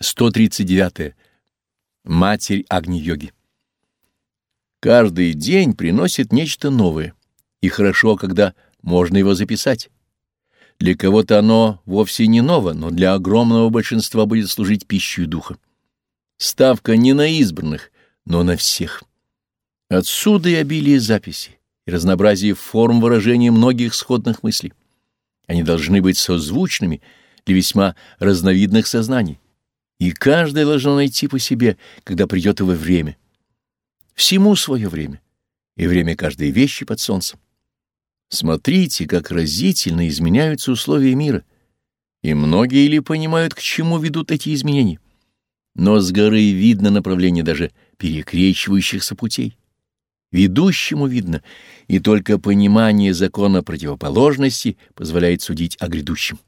139. -е. Матерь Агни-йоги. Каждый день приносит нечто новое, и хорошо, когда можно его записать. Для кого-то оно вовсе не ново, но для огромного большинства будет служить пищей духа. Ставка не на избранных, но на всех. Отсюда и обилие записей, и разнообразие форм выражения многих сходных мыслей. Они должны быть созвучными для весьма разновидных сознаний и каждое должно найти по себе, когда придет его время. Всему свое время, и время каждой вещи под солнцем. Смотрите, как разительно изменяются условия мира, и многие ли понимают, к чему ведут эти изменения. Но с горы видно направление даже перекрещивающихся путей. Ведущему видно, и только понимание закона противоположности позволяет судить о грядущем.